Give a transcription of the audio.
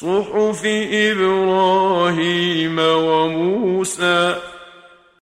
صحف إبراهيم وموسى